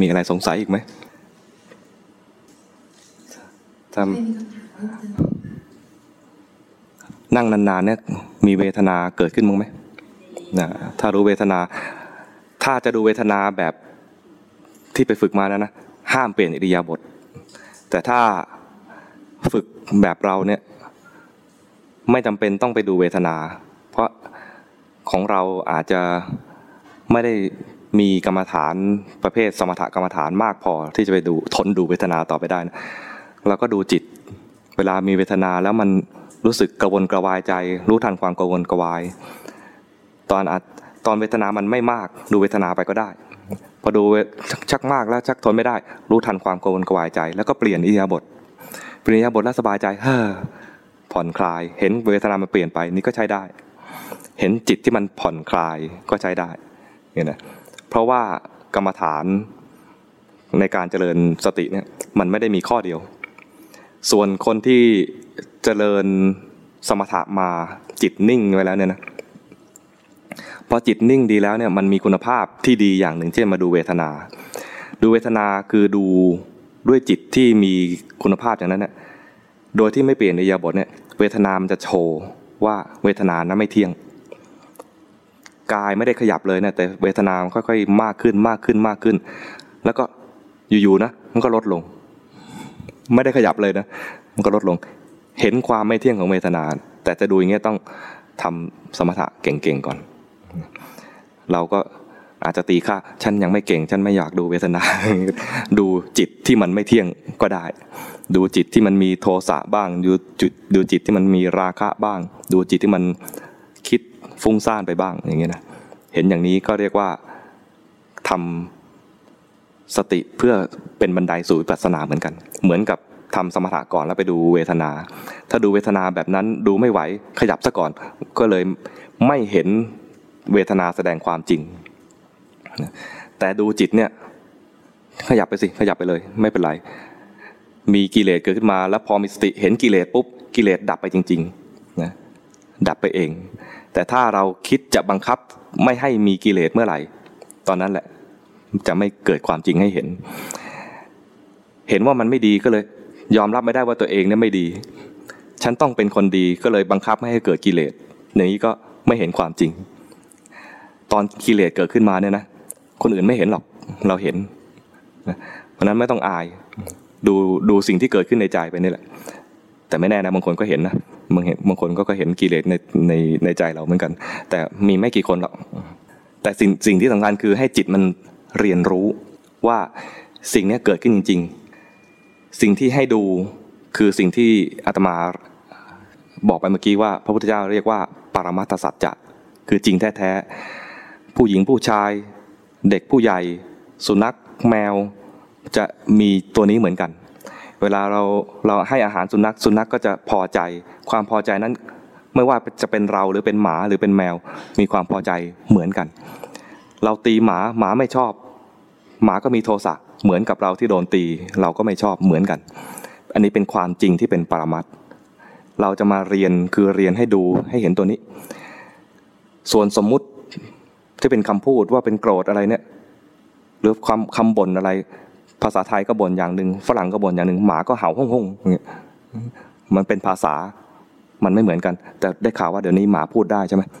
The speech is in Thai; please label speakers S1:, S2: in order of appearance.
S1: มีอะไรสงสัยอีกไหมถ้านั่งนานๆเนี่ยมีเวทนาเกิดขึ้นมั้งไหมนะถ้ารู้เวทนา ถ้าจะดูเวทนาแบบที่ไปฝึกมาแล้วนะห้ามเปลี่ยนอิริยาบถแต่ถ้าฝึกแบบเราเนี่ย ไม่จำเป็นต้องไปดูเวทนา เพราะของเราอาจจะไม่ได้ มีกรรมฐานประเภทสมถกรรมฐานมากพอที่จะไปดูทนดูเวทนาต่อไปได้นะเราก็ดูจิต เวลามีเวทนาแล้วมันรู้สึกกระวนกระวายใจ รู้ทันความกระวนกระวาย ตอนอัดตอนเวทนามันไม่มาก ดูเวทนาไปก็ได้ พอดูชักมากแล้วชักทนไม่ได้ รู้ทันความกระวนกระวายใจ แล้วก็เปลี่ยนอิริยาบถเปลี่ยนอิริยาบถแล้วสบายใจเฮ้อผ่อนคลาย เห็นเวทนามันเปลี่ยนไปนี่ก็ใช้ได้ เห็นจิตที่มันผ่อนคลายก็ใช้ได้เนี่ยนะ เพราะว่ากรรมฐานในการเจริญสติเนี่ยมันไม่ได้มีข้อเดียว ส่วนคนที่เจริญสมถะมาจิตนิ่งไว้แล้วเนี่ยนะพอจิตนิ่งดีแล้วเนี่ยมันมีคุณภาพที่ดีอย่างหนึ่งเช่นมาดูเวทนา ดูเวทนาคือดูด้วยจิตที่มีคุณภาพอย่างนั้นเนี่ยโดยที่ไม่เปลี่ยนในยาบทเนี่ยเวทนามันจะโชว์ว่าเวทนานั้นไม่เที่ยง กายไม่ได้ขยับเลยนะแต่เวทนาค่อยๆ มากขึ้นมากขึ้นมากขึ้น แล้วก็อยู่ๆนะมันก็ลดลง ไม่ได้ขยับเลยนะมันก็ลดลง เห็นความไม่เที่ยงของเวทนา แต่จะดูอย่างเงี้ยต้องทำสมถะเก่งๆก่อน เราก็อาจจะตีค่าฉันยังไม่เก่ง ฉันไม่อยากดูเวทนา ดูจิตที่มันไม่เที่ยงก็ได้ ดูจิตที่มันมีโทสะบ้าง ดูจุดดูจิตที่มันมีราคะบ้าง ดูจิตที่มัน ฟุ้งซ่านไปบ้างอย่างเงี้ยนะเห็นอย่างนี้ก็เรียกว่าทำสติเพื่อเป็นบันไดสู่วิปัสสนาเหมือนกัน เหมือนกับทำสมถะก่อนแล้วไปดูเวทนา ถ้าดูเวทนาแบบนั้นดูไม่ไหวขยับซะก่อน ก็เลยไม่เห็นเวทนาแสดงความจริง แต่ดูจิตเนี่ยขยับไปสิขยับไปเลย ไม่เป็นไร มีกิเลสเกิดขึ้นมา แล้วพอมีสติเห็นกิเลสปุ๊บกิเลสดับไปจริงๆนะดับไปเอง แต่ถ้าเราคิดจะบังคับไม่ให้มีกิเลสเมื่อไหร่ ตอนนั้นแหละ จะไม่เกิดความจริงให้เห็น เห็นว่ามันไม่ดีก็เลย ยอมรับไม่ได้ว่าตัวเองเนี่ยไม่ดี ฉันต้องเป็นคนดีก็เลยบังคับไม่ให้เกิดกิเลสอย่างนี้ก็ไม่เห็นความจริง ตอนกิเลสเกิดขึ้นมาเนี่ยนะคนอื่นไม่เห็นหรอกเราเห็นเพราะนั้นไม่ต้องอาย ดูดูสิ่งที่เกิดขึ้นในใจไปนี่แหละ แต่ไม่แน่นะบางคนก็เห็นนะ บางเห็นบางคนก็ก็เห็นกิเลสในในในใจเราเหมือนกัน แต่มีไม่กี่คนหรอกแต่สิ่งสิ่งที่สำคัญคือให้จิตมันเรียนรู้ว่าสิ่งนี้เกิดขึ้นจริง ๆ สิ่งที่ให้ดูคือสิ่งที่อาตมาบอกไปเมื่อกี้ว่า พระพุทธเจ้าเรียกว่าปรมัตถสัจจะคือจริงแท้ๆผู้หญิงผู้ชาย เด็กผู้ใหญ่ สุนัขแมว จะมีตัวนี้เหมือนกัน เวลาเราเราให้อาหารสุนัขสุนัขกก็จะพอใจ ความพอใจนั้นไม่ว่าจะเป็นเราหรือเป็นหมาหรือเป็นแมว มีความพอใจเหมือนกัน เราตีหมาหมาไม่ชอบ หมาก็มีโทสะเหมือนกับเราที่โดนตี เราก็ไม่ชอบเหมือนกัน อันนี้เป็นความจริงที่เป็นปรมัตเราจะมาเรียนคือเรียนให้ดูให้เห็นตัวนี้ ส่วนสมมุติที่เป็นคำพูดว่าเป็นโกรธอะไรเนี่ย หรือคำคำบ่นอะไร ภาษาไทยก็บ่นอย่างหนึ่งฝรั่งก็บ่นอย่างหนึ่งหมาก็เห่าห้องห้องเงี้ยมันเป็นภาษามันไม่เหมือนกัน แต่ได้ข่าวว่าเดี๋ยวนี้หมาพูดได้ใช่ไหม